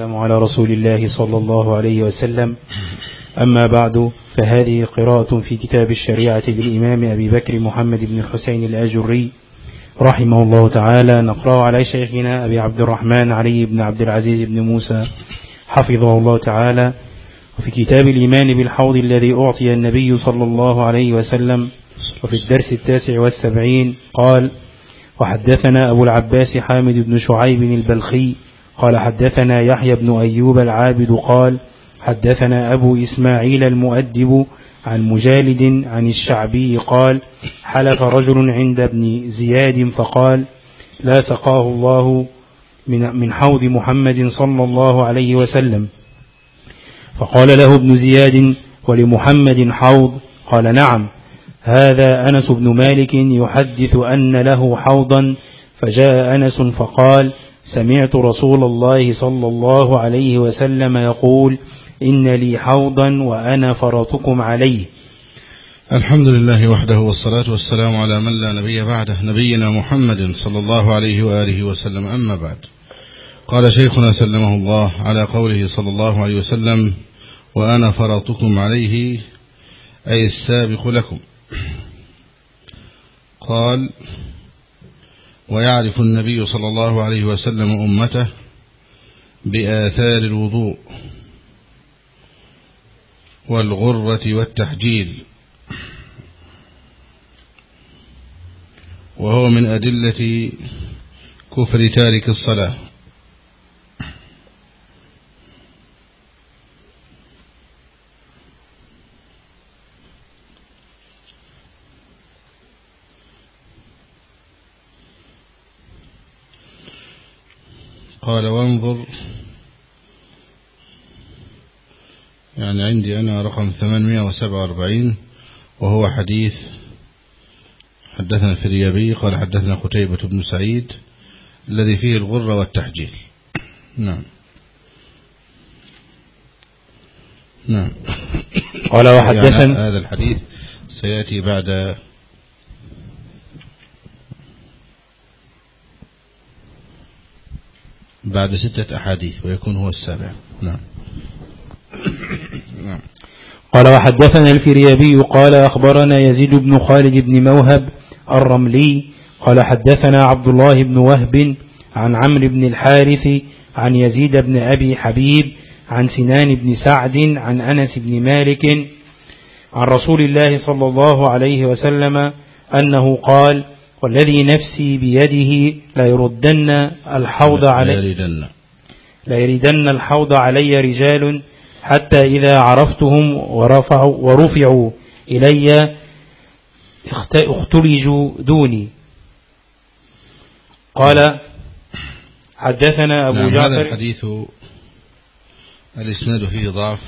السلام على رسول الله صلى الله عليه وسلم. أما بعد فهذه قراءة في كتاب الشريعة للإمام أبي بكر محمد بن الحسين الأجري. رحمه الله تعالى نقرأ على شيخنا أبي عبد الرحمن علي بن عبد العزيز بن موسى حفظه الله تعالى. وفي كتاب الإيمان بالحوض الذي أعطي النبي صلى الله عليه وسلم وفي الدرس التاسع والسبعين قال وحدثنا أبو العباس حامد بن شعيب البلخي قال حدثنا يحيى بن أيوب العابد قال حدثنا أبو إسماعيل المؤدب عن مجالد عن الشعبي قال حلف رجل عند ابن زياد فقال لا سقاه الله من من حوض محمد صلى الله عليه وسلم. فقال له ابن زياد ولمحمد حوض؟ قال نعم. هذا أنس بن مالك يحدث أن له حوضا فجاء أنس فقال سمعت رسول الله صلى الله عليه وسلم يقول إن لي حوضا وأنا فرطكم عليه. الحمد لله وحده والصلاة والسلام على من لا نبي بعده نبينا محمد صلى الله عليه وآله وسلم. أما بعد قال شيخنا سلمه الله على قوله صلى الله عليه وسلم وأنا فرطكم عليه أي السابق لكم. قال ويعرف النبي صلى الله عليه وسلم أمته بآثار الوضوء والغرة والتحجيل. وهو من أدلة كفر تارك الصلاة. قال وانظر. يعني عندي أنا رقم 847 وهو حديث حدثنا الفريابي قال حدثنا قتيبة بن سعيد الذي فيه الغرة والتحجيل. نعم. نعم. قال وحدثنا يعني هذا الحديث سيأتي بعد بعد ستة أحاديث ويكون هو السابع. نعم. نعم. قال وحدثنا الفريابي قال أخبرنا يزيد بن خالد بن موهب الرملي قال حدثنا عبد الله بن وهب عن عمرو بن الحارث عن يزيد بن أبي حبيب عن سنان بن سعد عن أنس بن مالك عن رسول الله صلى الله عليه وسلم أنه قال والذي نفسي بيده ليردن الحوض علي يردن. ليردن الحوض علي رجال حتى إذا عرفتهم ورفعوا, ورفعوا إلي اخت- اختلجوا دوني. قال حدثنا أبو نعم هذا جعفر الحديث الإسناد فيه ضعف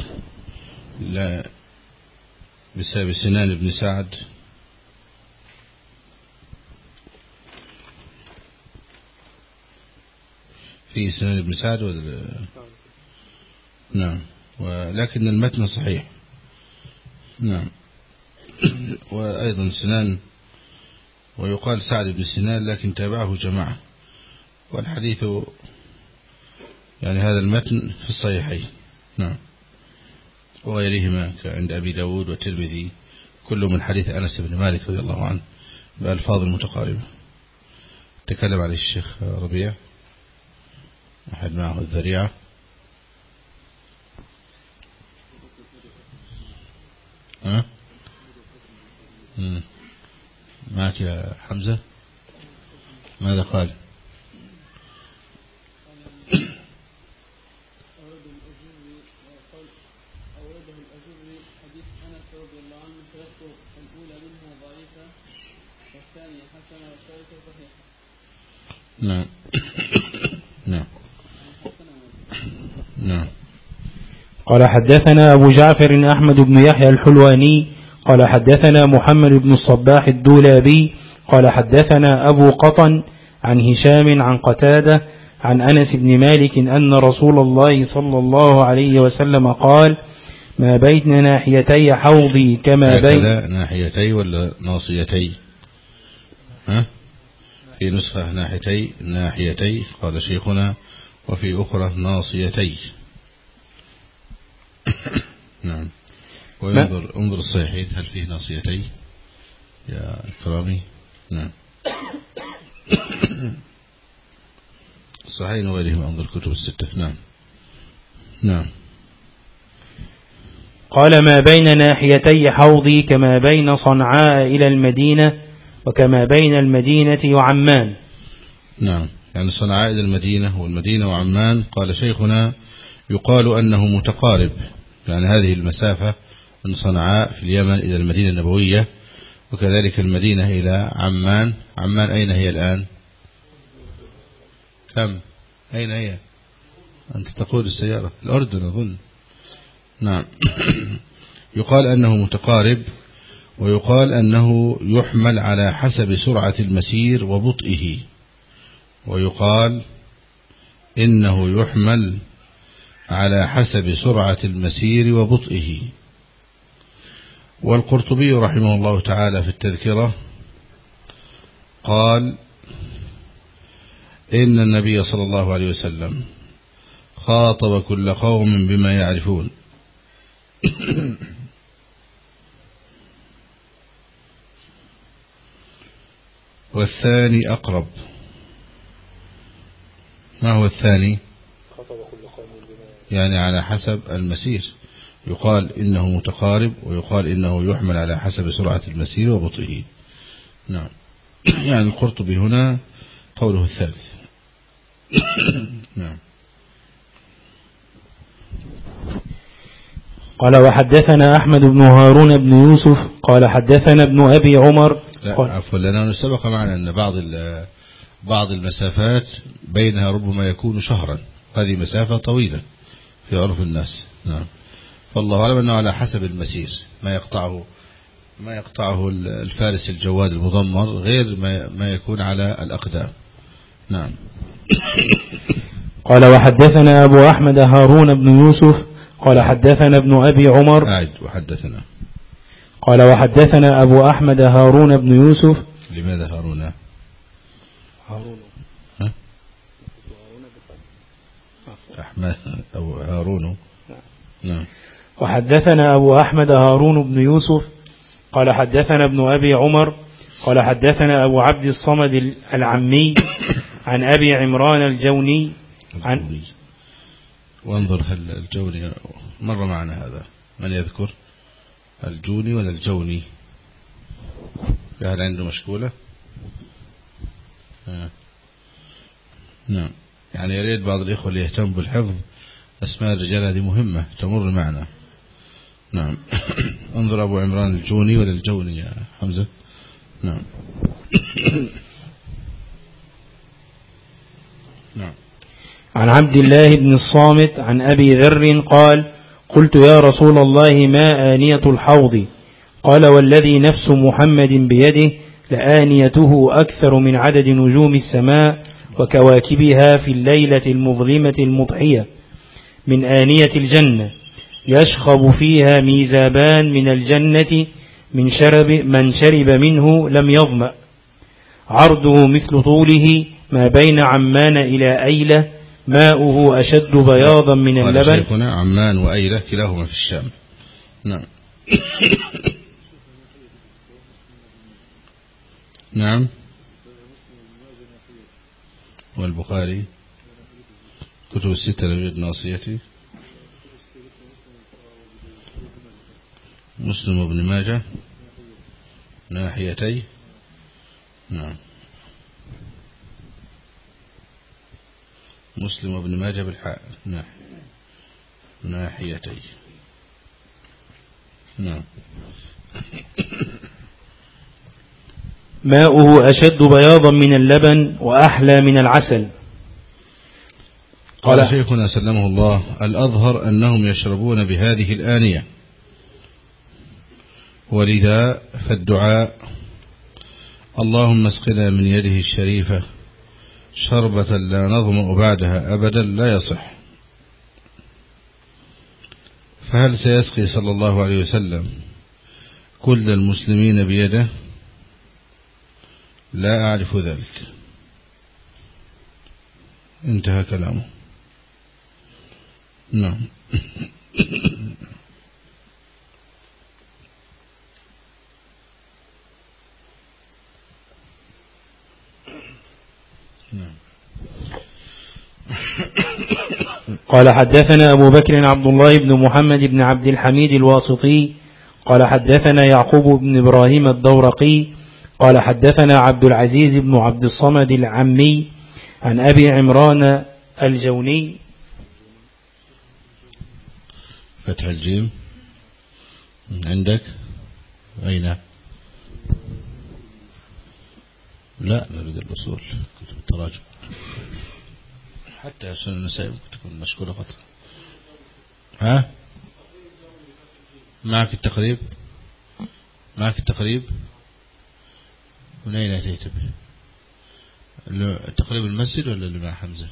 لا بسبب سنان بن سعد. في سنان بن سعد ولا نعم. ولكن المتن صحيح. نعم. وأيضا سنان ويقال سعد بن سنان لكن تابعه جماعة. والحديث يعني هذا المتن في الصحيحين. نعم. وغيرهما عند أبي داود والترمذي كل من حديث أنس بن مالك رضي الله عنه بألفاظ متقاربة. تكلم عليه الشيخ ربيع. أحد معه الذريعة. معك يا حمزة؟ ماذا قال أورده الأجري حديث أنس رضي الله عنه فيذكر الأولى منها ضعيفة والثانية حسنة والثالثة صحيحة نعم نعم نعم قال حدثنا أبو جعفر أحمد بن يحيى الحلواني قال حدثنا محمد بن الصباح الدولابي قال حدثنا أبو قطن عن هشام عن قتادة عن أنس بن مالك أن رسول الله صلى الله عليه وسلم قال ما بين ناحيتي حوضي كما بين ناحيتي ولا ناصيتي؟ ها؟ في نسخة ناحيتي ناحيتي قال شيخنا وفي أخرى ناصيتي. نعم. وينظر انظر الصحيحين هل فيه ناصيتي يا كرامي نعم. الصحيحين وغيرهم انظر كتب الستة. نعم. نعم. قال ما بين ناحيتي حوضي كما بين صنعاء إلى المدينة وكما بين المدينة وعمان. نعم. يعني صنعاء إلى المدينة والمدينة وعمان. قال شيخنا يقال أنه متقارب يعني هذه المسافة من صنعاء في اليمن إلى المدينة النبوية وكذلك المدينة إلى عمان. عمان أين هي الآن؟ كم؟ أين هي؟ أنت تقول السيارة. الأردن أظن. نعم. يقال أنه متقارب ويقال أنه يحمل على حسب سرعة المسير وبطئه. ويقال إنه يحمل على حسب سرعة المسير وبطئه. والقرطبي رحمه الله تعالى في التذكرة قال إن النبي صلى الله عليه وسلم خاطب كل قوم بما يعرفون. والثاني أقرب. ما هو الثاني؟ يعني على حسب المسير. يقال إنه متقارب ويقال إنه يحمل على حسب سرعة المسير وبطئه. نعم. يعني القرطبي هنا قوله الثالث. نعم. قال وحدثنا أحمد بن هارون بن يوسف قال حدثنا ابن أبي عمر. لا عفوا لأنه سبق معنا أن بعض بعض المسافات بينها ربما يكون شهرا. هذه مسافة طويلة. في عرف الناس. نعم. فالله أعلم أنه على حسب المسير. ما يقطعه ما يقطعه الفارس الجواد المضمر غير ما ما يكون على الأقدام. نعم. قال وحدثنا أبو أحمد هارون بن يوسف. قال حدثنا ابن أبي عمر. أعد وحدثنا. قال وحدثنا أبو أحمد هارون بن يوسف. لماذا هارون؟ هارون ها؟ أحمد أو هارون. نعم. وحدثنا أبو أحمد هارون بن يوسف قال حدثنا ابن أبي عمر قال حدثنا أبو عبد الصمد العمي عن أبي عمران الجوني عن. وانظر هل الجوني مر معنا هذا. من يذكر؟ الجوني ولا الجوني؟ هل عنده مشكولة آه. نعم. يعني يريد بعض الإخوة اللي يهتم بالحفظ أسماء الرجال هذه مهمة تمر معنا. نعم. انظر أبو عمران الجوني ولا الجوني يا حمزة؟ نعم. نعم. عن عبد الله بن الصامت عن أبي ذر قال قلت يا رسول الله ما آنية الحوض؟ قال والذي نفس محمد بيده لآنيته أكثر من عدد نجوم السماء وكواكبها في الليلة المظلمة المضحية من آنية الجنة يشخب فيها ميزابان من الجنة من شرب من شرب منه لم يظمأ. عرضه مثل طوله ما بين عمان إلى أيلة ماؤه أشد بياضا من قال اللبن. شيخنا عمان وأيلة كلاهما في الشام. نعم. نعم. والبخاري كتب الستة يجد ناصيتي. مسلم بن ماجه ناحيتي. نعم. مسلم بن ماجه بالحاء ناح ناحيتي. نعم. ماؤه أشد بياضا من اللبن وأحلى من العسل. قال شيخنا سلمه الله الأظهر أنهم يشربون بهذه الآنية. ولذا فالدعاء اللهم اسقنا من يده الشريفة شربة لا نظمأ بعدها أبدا لا يصح. فهل سيسقي صلى الله عليه وسلم كل المسلمين بيده؟ لا أعرف ذلك. انتهى كلامه. نعم. قال حدثنا أبو بكر عبد الله بن محمد بن عبد الحميد الواسطي قال حدثنا يعقوب بن إبراهيم الدورقي قال حدثنا عبد العزيز بن عبد الصمد العمي عن أبي عمران الجوني. فتح الجيم. عندك؟ أين؟ لا نريد الوصول. كتب التراجم حتى سنة النساء ممكن تكون مشكورة قطر ها؟ معك التقريب؟ معك التقريب؟ من أين أتيت به. التقريب المسجد ولا اللي مع حمزة؟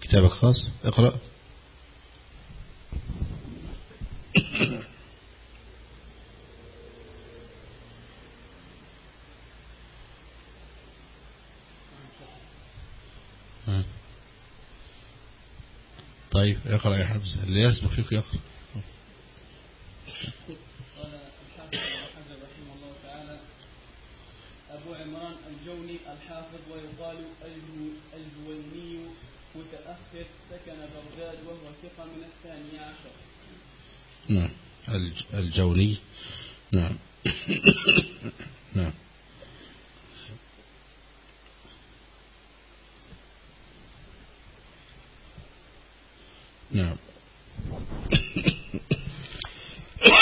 كتابك خاص؟ اقرأ. طيب اقرأ يا حمزة. اللي يسبق فيك يقرأ قال الحافظ ابن حجر رحمه الله تعالى أبو عمران الجوني الحافظ ويقال الجو- الجويني متأخر سكن بغداد وهو ثقة من الثاني عشر. نعم. الج- الجوني. نعم. نعم. نعم.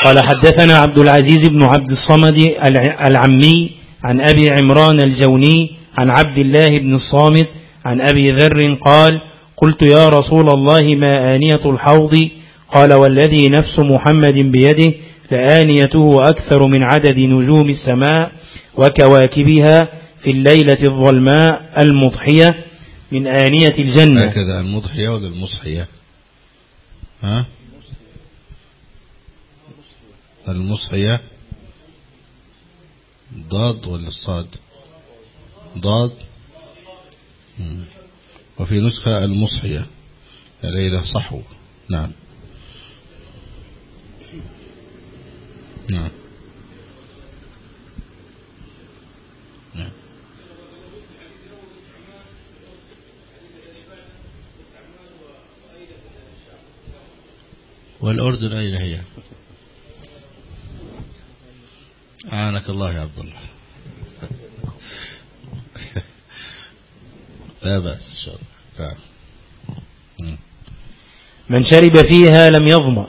قال حدثنا عبد العزيز بن عبد الصمد الع- العمي عن أبي عمران الجوني عن عبد الله بن الصامت عن أبي ذر قال قلت يا رسول الله ما آنية الحوض؟ قال والذي نفس محمد بيده لآنيته أكثر من عدد نجوم السماء وكواكبها في الليلة الظلماء المضحية من آنية الجنة. هكذا المضحية ولا المصحية ها؟ المصحية. ضاد ولا الصاد ضاد. وفي نسخة المصحية. ليلة صحو. نعم. نعم. نعم. والأردن أين هي؟ أعانك الله يا عبد الله. لا بأس إن شاء الله. نعم. من شرب فيها لم يظمأ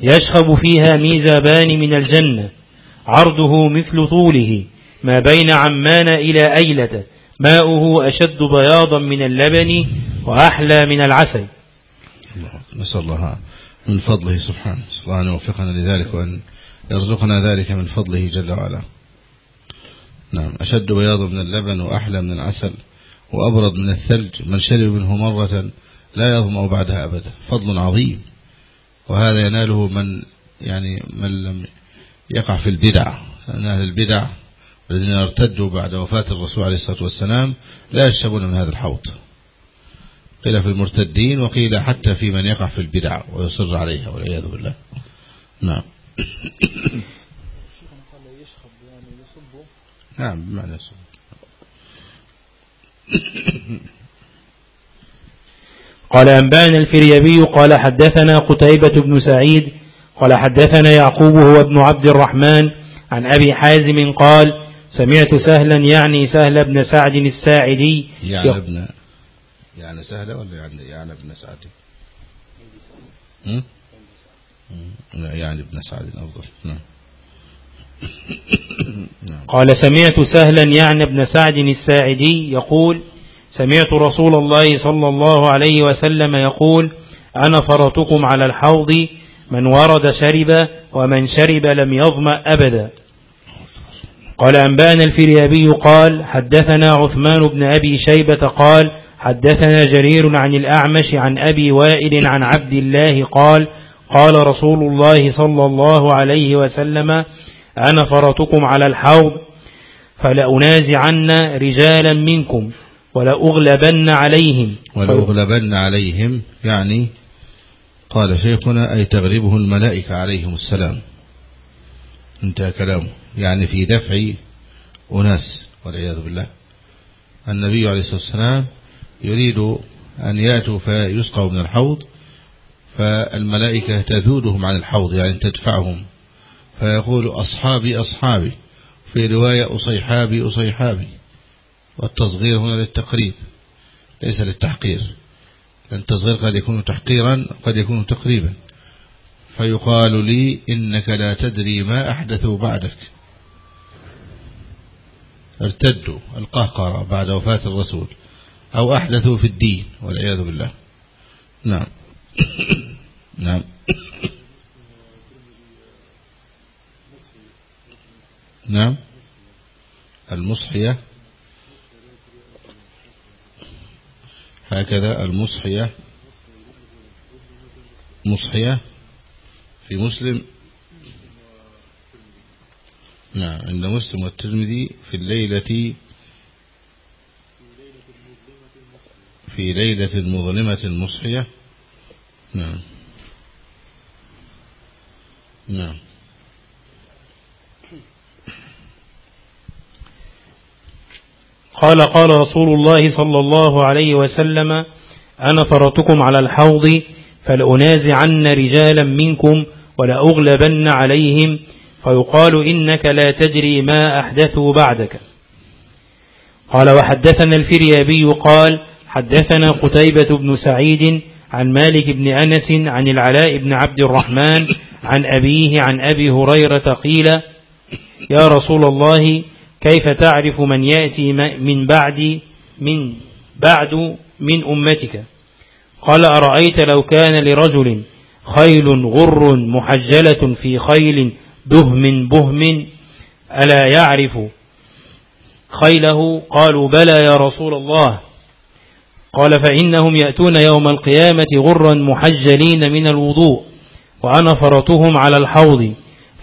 يشخب فيها ميزابان من الجنة. عرضه مثل طوله. ما بين عمان إلى أيلة. ماؤه أشد بياضا من اللبن وأحلى من العسل. نسأل الله من فضله سبحانه أن يوفقنا لذلك وأن يرزقنا ذلك من فضله جل وعلا. نعم. أشد بياضا من اللبن وأحلى من العسل وأبرد من الثلج. من شرب منه مرة لا يظمأ بعدها أبدا. فضل عظيم. وهذا يناله من يعني من لم يقع في البدع. أن أهل البدع الذين ارتدوا بعد وفاة الرسول عليه الصلاة والسلام. لا يشربون من هذا الحوض. قيل في المرتدين وقيل حتى في من يقع في البدع ويصر عليها والعياذ بالله. نعم. نعم بمعنى قال أنبأنا الفريبي قال حدثنا قتيبة بن سعيد قال حدثنا يعقوب هو ابن عبد الرحمن عن أبي حازم قال سمعت سهلا يعني سهل بن سعد الساعدي. يعني ابن يعني سهلة ولا يعني يعني ابن سعد؟ يعني ابن سعد أفضل نعم. قال سمعت سهلا يعني ابن سعد الساعدي يقول سمعت رسول الله صلى الله عليه وسلم يقول أنا فرطكم على الحوض من ورد شرب ومن شرب لم يظمأ أبدا. قال أنبأنا الفريابي قال حدثنا عثمان بن أبي شيبة قال حدثنا جرير عن الأعمش عن أبي وائل عن عبد الله قال قال رسول الله صلى الله عليه وسلم أنا فرطكم على الحوض فلأنازعن رجالا منكم ولأغلبن عليهم. ولأغلبن عليهم يعني قال شيخنا أي تغلبه الملائكة عليهم السلام. انتهى كلامه. يعني في دفع أناس والعياذ بالله. النبي عليه الصلاة والسلام يريد أن يأتوا فيسقوا من الحوض فالملائكة تذودهم عن الحوض يعني تدفعهم. فيقول أصحابي أصحابي في رواية أصيحابي أصيحابي والتصغير هنا للتقريب ليس للتحقير التصغير قد يكون تحقيرا قد يكون تقريبا فيقال لي إنك لا تدري ما أحدثوا بعدك ارتدوا القهقرة بعد وفاة الرسول أو أحدثوا في الدين والعياذ بالله. نعم. نعم. نعم. المصحية. هكذا المصحية. مصحية في مسلم. نعم. عند مسلم والترمذي في الليلة. في ليلة مظلمة مصحية. نعم. نعم. قال قال رسول الله صلى الله عليه وسلم أنا فرطكم على الحوض فلأنازعن رجالا منكم ولأغلبن عليهم فيقال إنك لا تدري ما أحدثوا بعدك. قال وحدثنا الفريابي قال حدثنا قتيبة بن سعيد عن مالك بن أنس عن العلاء بن عبد الرحمن عن أبيه عن أبي هريرة قيل يا رسول الله كيف تعرف من يأتي من بعد من بعد من أمتك؟ قال أرأيت لو كان لرجل خيل غر محجلة في خيل دهم بهم ألا يعرف خيله؟ قالوا بلى يا رسول الله. قال فإنهم يأتون يوم القيامة غرا محجلين من الوضوء وأنا فرطهم على الحوض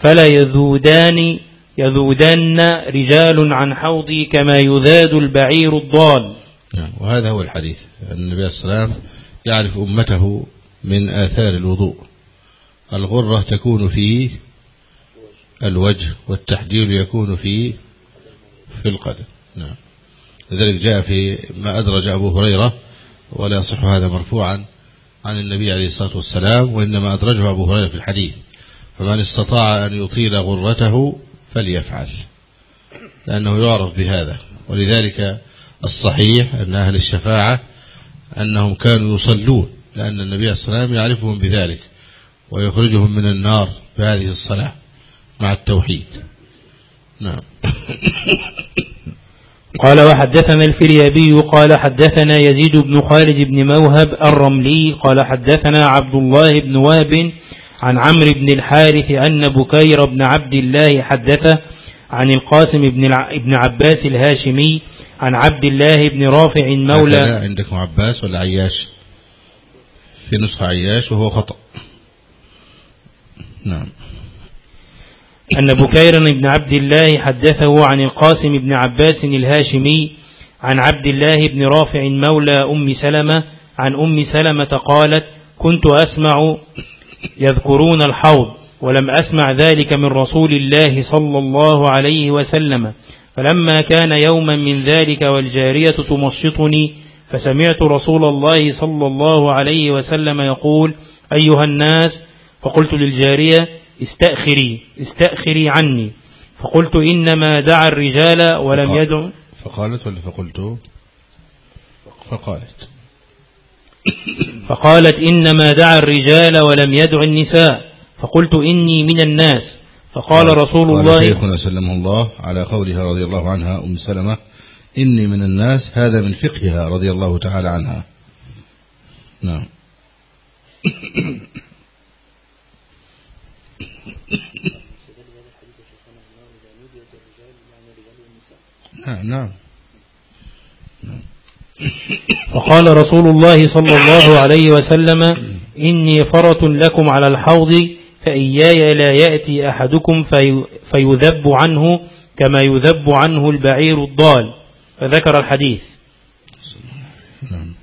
فلا يذودان يذودن رجال عن حوضي كما يذاد البعير الضال. نعم، وهذا هو الحديث. النبي صلى الله عليه وسلم يعرف أمته من آثار الوضوء. الغرة تكون في الوجه والتحجيل يكون في في القدم. نعم. لذلك جاء في ما أدرج أبو هريرة ولا يصح هذا مرفوعا عن النبي عليه الصلاة والسلام وإنما أدرجه أبو هريرة في الحديث. فمن استطاع أن يطيل غرته فليفعل لأنه يعرف بهذا. ولذلك الصحيح أن أهل الشفاعة أنهم كانوا يصلون لأن النبي صلى الله عليه وسلم يعرفهم بذلك ويخرجهم من النار بهذه الصلاة مع التوحيد. نعم. قال وحدثنا الفريابي قال حدثنا يزيد بن خالد بن موهب الرملي قال حدثنا عبد الله بن وهب عن عمرو بن الحارث أن بكير بن عبد الله حدثه عن القاسم بن ابن عباس الهاشمي عن عبد الله بن رافع مولى. عندكم عباس ولا عياش؟ في نسخة عياش وهو خطأ. نعم. أن بكير بن عبد الله حدثه عن القاسم بن عباس الهاشمي عن عبد الله بن رافع مولى أم سلمة عن أم سلمة قالت كنت أسمع يذكرون الحوض ولم أسمع ذلك من رسول الله صلى الله عليه وسلم. فلما كان يوما من ذلك والجارية تمشطني فسمعت رسول الله صلى الله عليه وسلم يقول أيها الناس فقلت للجارية استأخري استأخري عني. فقلت إنما دعا الرجال ولم يدع. فقالت ولا فقلت؟ فقالت. فقالت إنما دعا الرجال ولم يدع النساء فقلت إني من الناس فقال رسول الله شيخنا سلمه الله على قولها رضي الله عنها أم سلمة إني من الناس هذا من فقهها رضي الله تعالى عنها. نعم نعم. نعم. فقال رسول الله صلى الله عليه وسلم إني فرط لكم على الحوض فإياي لا يأتي أحدكم في فيذب عنه كما يذب عنه البعير الضال. فذكر الحديث.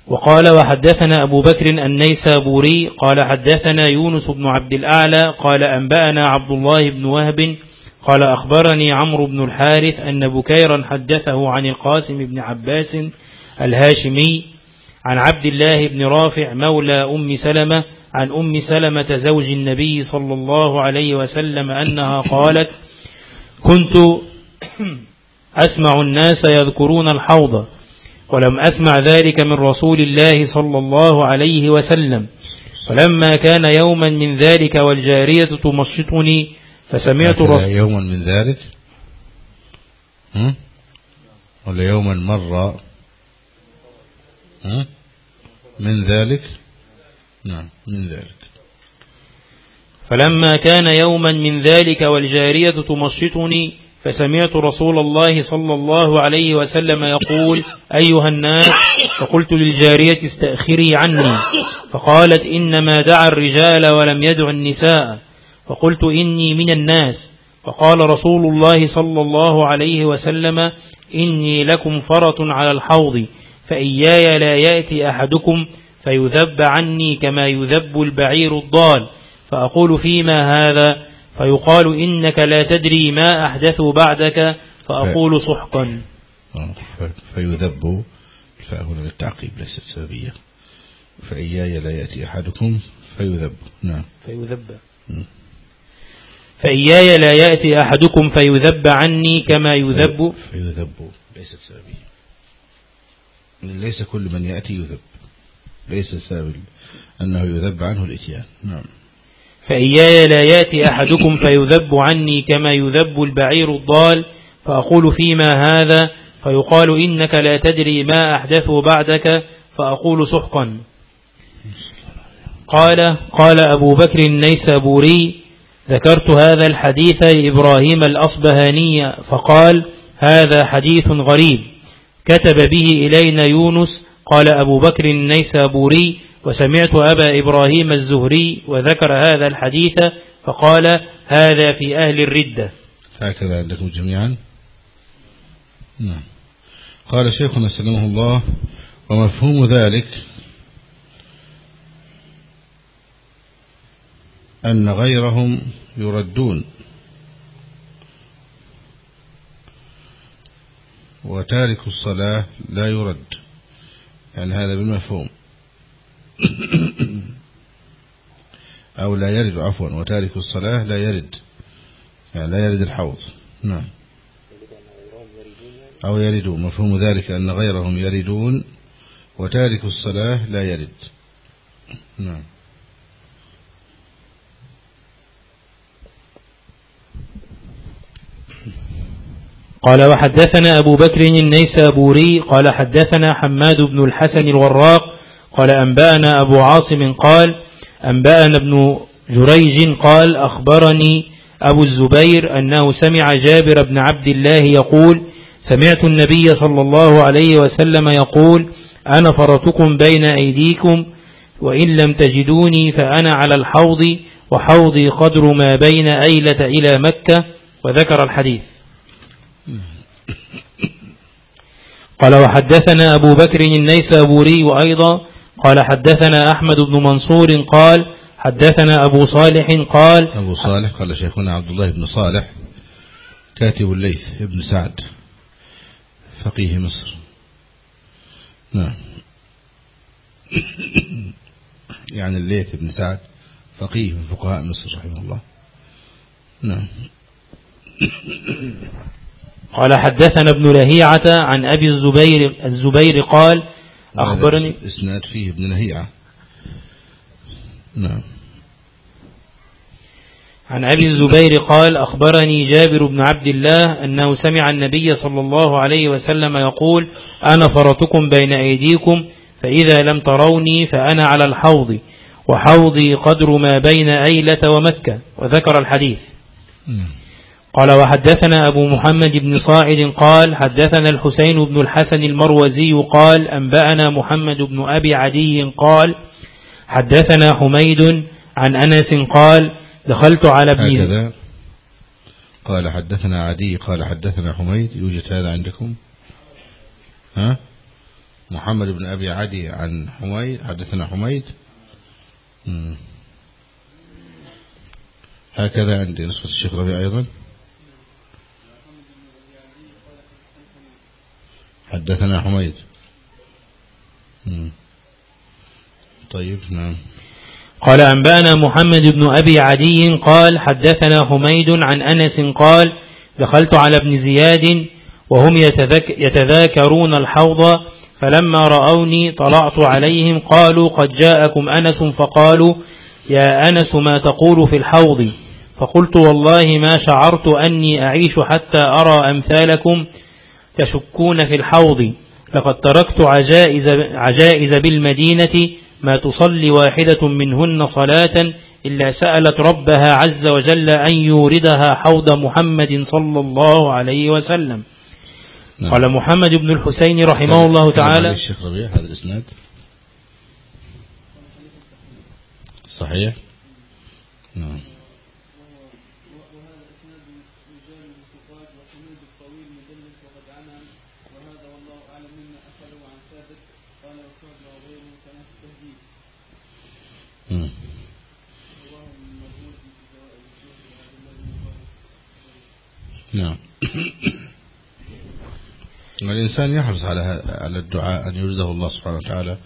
وقال وحدثنا أبو بكر النيسابوري قال حدثنا يونس بن عبد الأعلى قال أنبأنا عبد الله بن وهب قال أخبرني عمرو بن الحارث أن بكيرا حدثه عن القاسم بن عباس الهاشمي عن عبد الله بن رافع مولى أم سلمة عن أم سلمة زوج النبي صلى الله عليه وسلم أنها قالت كنت أسمع الناس يذكرون الحوض ولم أسمع ذلك من رسول الله صلى الله عليه وسلم فلما كان يوما من ذلك والجارية تمشطني فسمعت رسول يوما من ذلك؟ ولا يوما مر هم؟ من ذلك؟ نعم من ذلك. فلما كان يوما من ذلك والجارية تمشطني فسمعت رسول الله صلى الله عليه وسلم يقول أيها الناس فقلت للجارية استأخري عني. فقالت إنما دعا الرجال ولم يدع النساء. فقلت إني من الناس. فقال رسول الله صلى الله عليه وسلم إني لكم فرط على الحوض. فإياي لا يأتي أحدكم فيذب عني كما يذب البعير الضال. فأقول فيما هذا؟ فيقال إنك لا تدري ما أحدثوا بعدك. فأقول سحقا فيذب الفاء هنا للتعقيب ليست سببية فإياي لا يأتي أحدكم فيذب. نعم. فيذب. فإياي لا يأتي أحدكم فيذب عني كما يذب. فيذب ليست سببية ليس كل من يأتي يذب. ليس سبب أنه يذب عنه الإتيان. نعم. فإياي لا يأتي أحدكم فيذب عني كما يذب البعير الضال فأقول فيما هذا فيقال إنك لا تدري ما أحدثه بعدك فأقول سحقا. قال قال أبو بكر النيسابوري ذكرت هذا الحديث لإبراهيم الأصبهاني فقال هذا حديث غريب. كتب به إلينا يونس قال أبو بكر النيسابوري وسمعت أبا إبراهيم الزهري وذكر هذا الحديث فقال هذا في أهل الردة. هكذا عندكم جميعا. نعم. قال شيخنا سلمه الله ومفهوم ذلك أن غيرهم يردون. وتارك الصلاة لا يرد. يعني هذا بالمفهوم. أو لا يرد عفوا وتارك الصلاة لا يرد. يعني لا يرد الحوض. نعم. أو يردون. مفهوم ذلك أن غيرهم يردون وتارك الصلاة لا يرد. نعم. قال وحدثنا أبو بكر النيسابوري قال حدثنا حماد بن الحسن الوراق قال أنبأنا أبو عاصم قال أنبأنا ابن جريج قال أخبرني أبو الزبير أنه سمع جابر بن عبد الله يقول سمعت النبي صلى الله عليه وسلم يقول أنا فرتكم بين أيديكم وإن لم تجدوني فأنا على الحوض وحوضي قدر ما بين أيلة إلى مكة وذكر الحديث قال وحدثنا أبو بكر النيسابوري وأيضا قال حدثنا أحمد بن منصور قال حدثنا أبو صالح قال أبو صالح قال شيخنا عبد الله بن صالح كاتب الليث ابن سعد فقيه مصر. نعم. يعني الليث بن سعد فقيه من فقهاء مصر رحمه الله. نعم. قال حدثنا ابن لهيعة عن أبي الزبير الزبير قال أخبرني إسناد فيه ابن لهيعة. نعم. عن أبي الزبير قال أخبرني جابر بن عبد الله أنه سمع النبي صلى الله عليه وسلم يقول أنا فرتكم بين أيديكم فإذا لم تروني فأنا على الحوض وحوضي قدر ما بين أيلة ومكة وذكر الحديث. نعم. قال وحدثنا أبو محمد بن صاعد قال حدثنا الحسين بن الحسن المروزي قال أنبأنا محمد بن أبي عدي قال حدثنا حميد عن أنس قال دخلت على ابن هكذا. قال حدثنا عدي قال حدثنا حميد يوجد هذا عندكم؟ ها؟ محمد بن أبي عدي عن حميد حدثنا حميد. هكذا عندي نسخة الشيخ ربيع أيضا. حدثنا حميد. طيب نعم. قال أنبأنا محمد بن أبي عدي قال حدثنا حميد عن أنس قال دخلت على ابن زياد وهم يتذك يتذاكرون الحوض فلما رأوني طلعت عليهم قالوا قد جاءكم أنس فقالوا يا أنس ما تقول في الحوض؟ فقلت والله ما شعرت أني أعيش حتى أرى أمثالكم تشكون في الحوض. لقد تركت عجائز, عجائز بالمدينة ما تصلي واحدة منهن صلاة إلا سألت ربها عز وجل أن يوردها حوض محمد صلى الله عليه وسلم. نعم. قال محمد بن الحسين رحمه الله كلام عليه تعالى الشيخ ربيع هذا الإسناد. صحيح؟ نعم وهذا اسناد رجال الثقات وحمود الطويل مدلس وقد عنعن وهذا والله اعلم مما اخذه عن ثابت قال وشعبه وغيره كان في التهذيب مم. رواه المرموز في زوائد الشيخ وعبد الله بن نعم. الإنسان يحرص على على الدعاء أن يرده الله سبحانه وتعالى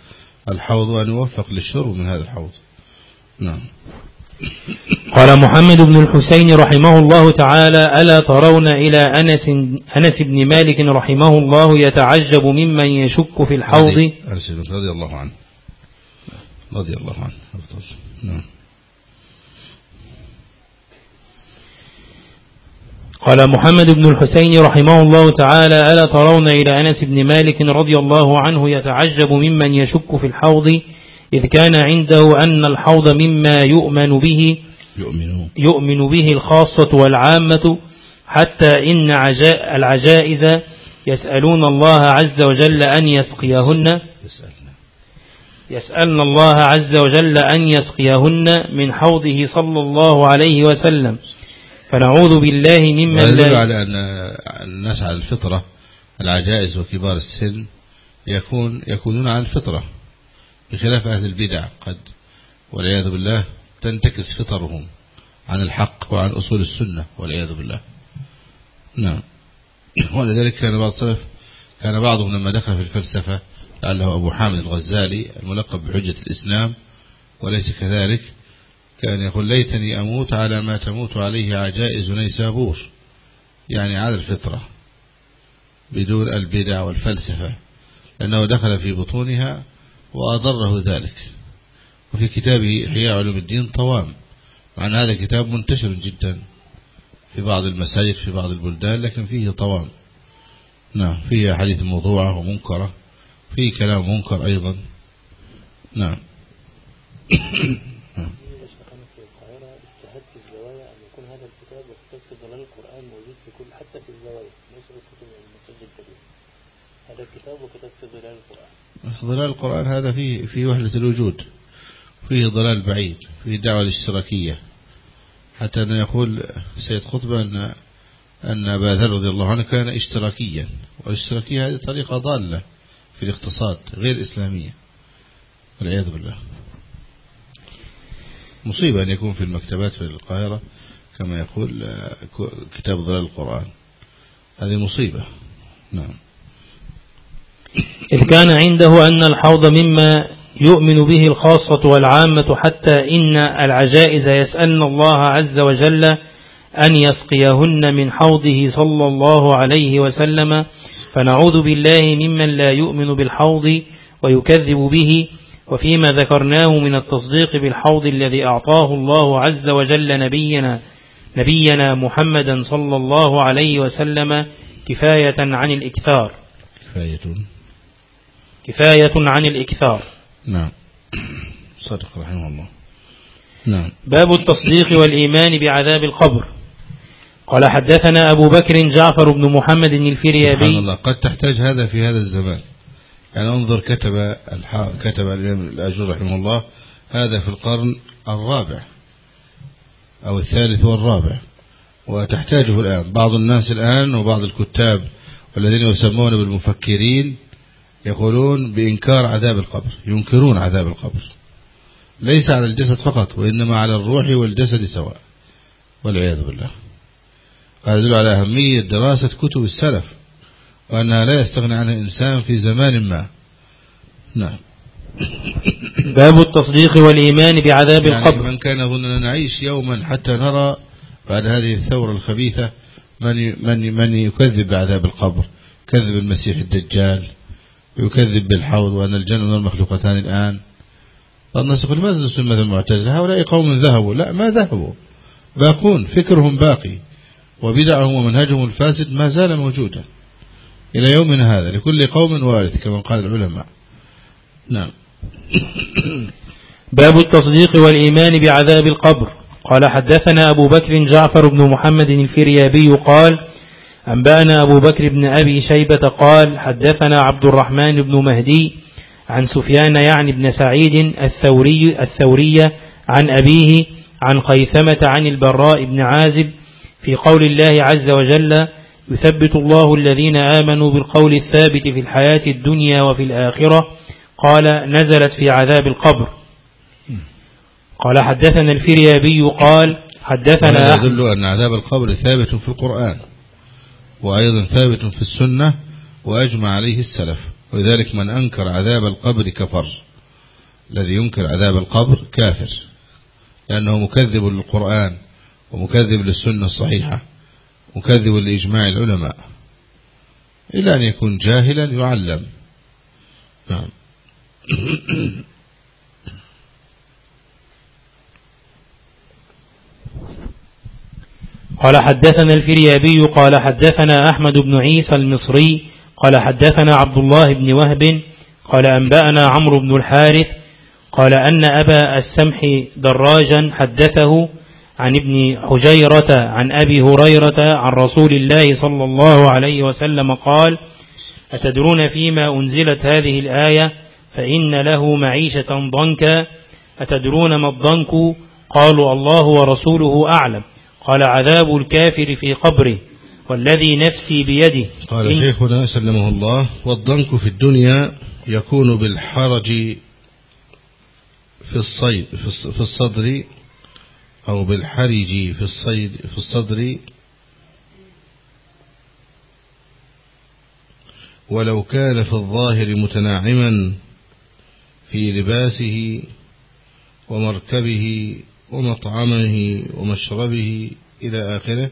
الحوض وأن يوفق للشرب من هذا الحوض. نعم. قال محمد بن الحسين رحمه الله تعالى ألا ترون إلى أنس, أنس بن مالك رحمه الله يتعجب ممن يشك في الحوض؟ أرسل رضي الله عنه. رضي الله عنه. نعم. قال محمد بن الحسين رحمه الله تعالى ألا ترون إلى أنس بن مالك رضي الله عنه يتعجب ممن يشك في الحوض إذ كان عنده أن الحوض مما يؤمن به يؤمنون يؤمن به الخاصة والعامة حتى إن عجاء العجائز يسألون الله عز وجل أن يسقيهن. يسألنا يسألن الله عز وجل أن يسقيهن من حوضه صلى الله عليه وسلم. فنعوذ بالله ممن لا على أن الناس على الفطرة العجائز وكبار السن يكون يكونون على الفطرة بخلاف أهل البدع قد والعياذ بالله تنتكس فطرهم عن الحق وعن أصول السنة والعياذ بالله. نعم. ولذلك كان بعض السلف كان بعضهم لما دخل في الفلسفة لعله أبو حامد الغزالي الملقب بحجة الإسلام وليس كذلك. كان يقول ليتني أموت على ما تموت عليه عجائز نيسابور يعني على الفطرة بدون البدع والفلسفة لأنه دخل في بطونها وأضره ذلك. وفي كتابه إحياء علوم الدين طوام. مع أن هذا كتاب منتشر جدا في بعض المساجد في بعض البلدان لكن فيه طوام. نعم فيه حديث موضوعة ومنكرة. فيه كلام منكر أيضا. نعم. نعم. في في هذا في في في في هذا الكتاب في ضلال القرآن القرآن هذا فيه في وحدة الوجود فيه ضلال بعيد فيه دعوة الاشتراكية. حتى أنه يقول سيد قطب أن أن أبا ذر رضي الله عنه كان اشتراكيا والاشتراكية هذه طريقة ضالة. في الاقتصاد غير إسلامية والعياذ بالله. مصيبة أن يكون في المكتبات في القاهرة كما يقول آه، كتاب ضلال القرآن. هذه مصيبة. نعم. إذ كان عنده أن الحوض مما يؤمن به الخاصة والعامة حتى إن العجائز يسألن الله عز وجل أن يسقيهن من حوضه صلى الله عليه وسلم فنعوذ بالله ممن لا يؤمن بالحوض ويكذب به وفيما ذكرناه من التصديق بالحوض الذي أعطاه الله عز وجل نبينا نبينا محمدا صلى الله عليه وسلم كفاية عن الإكثار. كفاية. كفاية عن الإكثار. نعم. صدق رحمه الله. نعم. باب التصديق والإيمان بعذاب القبر. قال حدثنا أبو بكر جعفر بن محمد سبحان الفريابي الله. قد تحتاج هذا في هذا الزمان. يعني انظر كتب. كتب الإمام الأجر رحمه الله هذا في القرن الرابع أو الثالث والرابع وتحتاجه الآن. بعض الناس الآن وبعض الكتاب والذين يسمون بالمفكرين يقولون بإنكار عذاب القبر ينكرون عذاب القبر. ليس على الجسد فقط وإنما على الروح والجسد سواء. والعياذ بالله. هذا يدل على أهمية دراسة كتب السلف وأنها لا يستغني عنها إنسان في زمان ما. نعم. باب التصديق والإيمان بعذاب يعني القبر. من كان أن نعيش يوما حتى نرى بعد هذه الثورة الخبيثة من من من يكذب بعذاب القبر. كذب المسيح الدجال يكذب بالحوض وأن الجنة والنار مخلوقتان الآن. الناس يقول ماذا نسمى المعتزلة هؤلاء قوم ذهبوا. لا ما ذهبوا. باقون فكرهم باقي. وبدعهم ومنهجهم الفاسد ما زال موجودا إلى يومنا هذا لكل قوم وارث كما قال العلماء. نعم. باب التصديق والإيمان بعذاب القبر. قال حدثنا أبو بكر جعفر بن محمد الفريابي قال أنبأنا أبو بكر بن أبي شيبة قال حدثنا عبد الرحمن بن مهدي عن سفيان يعني بن سعيد الثوري الثورية عن أبيه عن خيثمة عن البراء بن عازب في قول الله عز وجل يثبت الله الذين آمنوا بالقول الثابت في الحياة الدنيا وفي الآخرة قال نزلت في عذاب القبر. قال حدثنا الفريابي قال حدثنا أحمد. يدل أن عذاب القبر ثابت في القرآن وأيضا ثابت في السنة وأجمع عليه السلف ولذلك من أنكر عذاب القبر كفر. الذي ينكر عذاب القبر كافر لأنه مكذب للقرآن. ومكذب للسنة الصحيحة مكذب لإجماع العلماء إلا أن يكون جاهلا يعلم. نعم. قال حدثنا الفريابي قال حدثنا أحمد بن عيسى المصري قال حدثنا عبد الله بن وهب قال أنبأنا عمرو بن الحارث قال أن أبا السمح دراجا حدثه عن ابن حجيرة عن أبي هريرة عن رسول الله صلى الله عليه وسلم قال أتدرون فيما أنزلت هذه الآية؟ فإن له معيشة ضنكا. أتدرون ما الضنك؟ قالوا الله ورسوله أعلم. قال عذاب الكافر في قبره والذي نفسي بيده. قال شيخنا سلمه الله والضنك في الدنيا يكون بالحرج في الصيد في الص- في الصدر أو بالحرج في الصيد في الصدر. ولو كان في الظاهر متناعما في لباسه ومركبه ومطعمه ومشربه إلى آخره.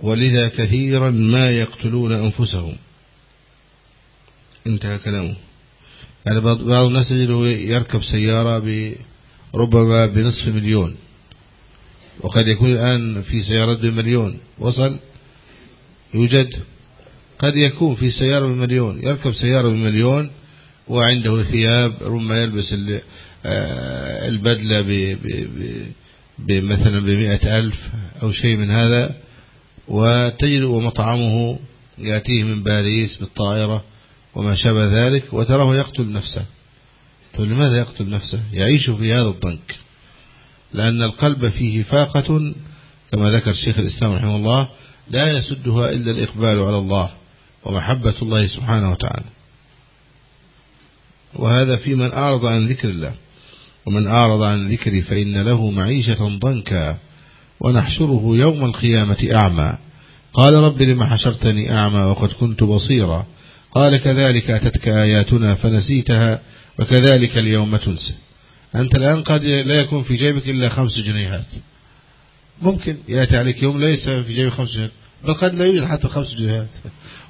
ولذا كثيرا ما يقتلون أنفسهم. انتهى كلامه. يعني بعض الناس يركب سيارة ربما بنصف مليون. وقد يكون الآن في سيارات بمليون. وصل؟ يوجد؟ قد يكون في سيارة بمليون. يركب سيارة بمليون وعنده ثياب ربما يلبس آه، البدلة بمثلا بمئة ألف أو شيء من هذا. وتجد ومطعمه يأتيه من باريس بالطائرة وما شابه ذلك وتراه يقتل نفسه. طيب لماذا يقتل نفسه؟ يعيش في هذا الضنك. لأن القلب فيه فاقة كما ذكر الشيخ الإسلام رحمه الله لا يسدها إلا الإقبال على الله ومحبة الله سبحانه وتعالى. وهذا في من أعرض عن ذكر الله ومن أعرض عن ذكري فإن له معيشة ضنكا ونحشره يوم القيامة أعمى. قال رب لما حشرتني أعمى وقد كنت بصيرا؟ قال كذلك أتتك آياتنا فنسيتها وكذلك اليوم تنسى. أنت الآن قد لا يكون في جيبك إلا خمس جنيهات. ممكن يأتي عليك يوم ليس في جيبك خمس جنيهات بل قد لا يوجد حتى خمس جنيهات.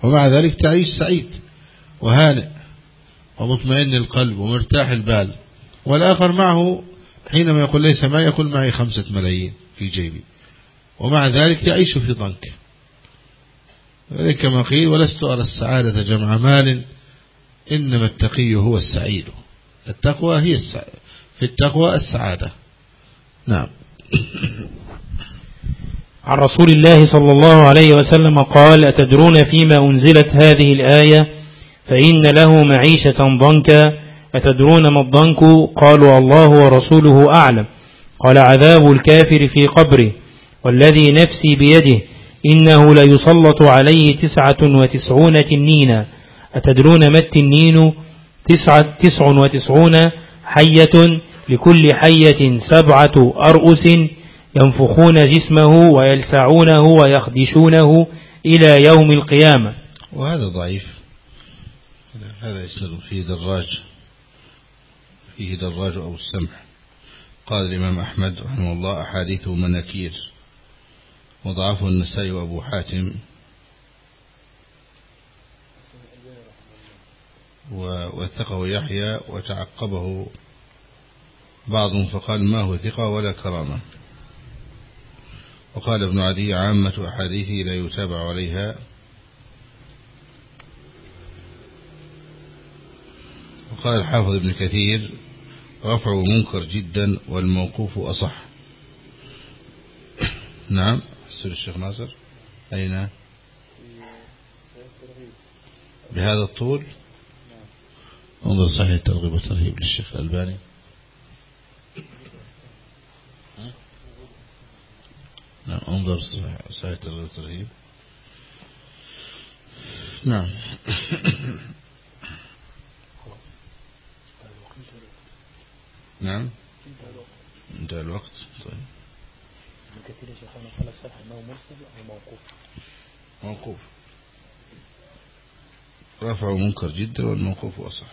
ومع ذلك تعيش سعيد وهانئ ومطمئن القلب ومرتاح البال. والآخر معه حينما يقول ليس معي يقول معي خمسة ملايين في جيبي. ومع ذلك يعيش في ضنك. كما قيل ولست أرى السعادة جمع مال. إنما التقي هو السعيد. التقوى هي السعادة في التقوى السعادة. نعم. عن رسول الله صلى الله عليه وسلم قال أتدرون فيما أنزلت هذه الآية؟ فإن له معيشة ضنكا. أتدرون ما الضنك؟ قالوا الله ورسوله أعلم. قال عذاب الكافر في قبره. والذي نفسي بيده إنه ليسلط عليه تسعة وتسعون تنينا. أتدرون ما التنين تسعة تسع وتسعون حية؟ لكل حية سبعة أرؤس ينفخون جسمه ويلسعونه ويخدشونه إلى يوم القيامة. وهذا ضعيف. هذا يسند فيه دراج فيه دراج أبو السمح. قال الإمام أحمد رحمه الله أحاديثه مناكير. وضعفه النسائي وأبو حاتم. ووثقه يحيى وتعقبه بعضهم فقال ما هو ثقة ولا كرامة. وقال ابن عدي عامة أحاديثه لا يتابع عليها. وقال الحافظ ابن كثير رفعه منكر جدا والموقوف أصح. نعم السر الشيخ ناصر أين؟ بهذا الطول؟ انظر صحيح الترغيب والترهيب للشيخ الألباني. نعم انظر صحيح الترغيب والترهيب. نعم. نعم. انتهى الوقت. طيب. كثير يا شيخنا قال الصحيح انه مرسل أو موقوف؟ موقوف. رفعه منكر جدا والموقوف أصح.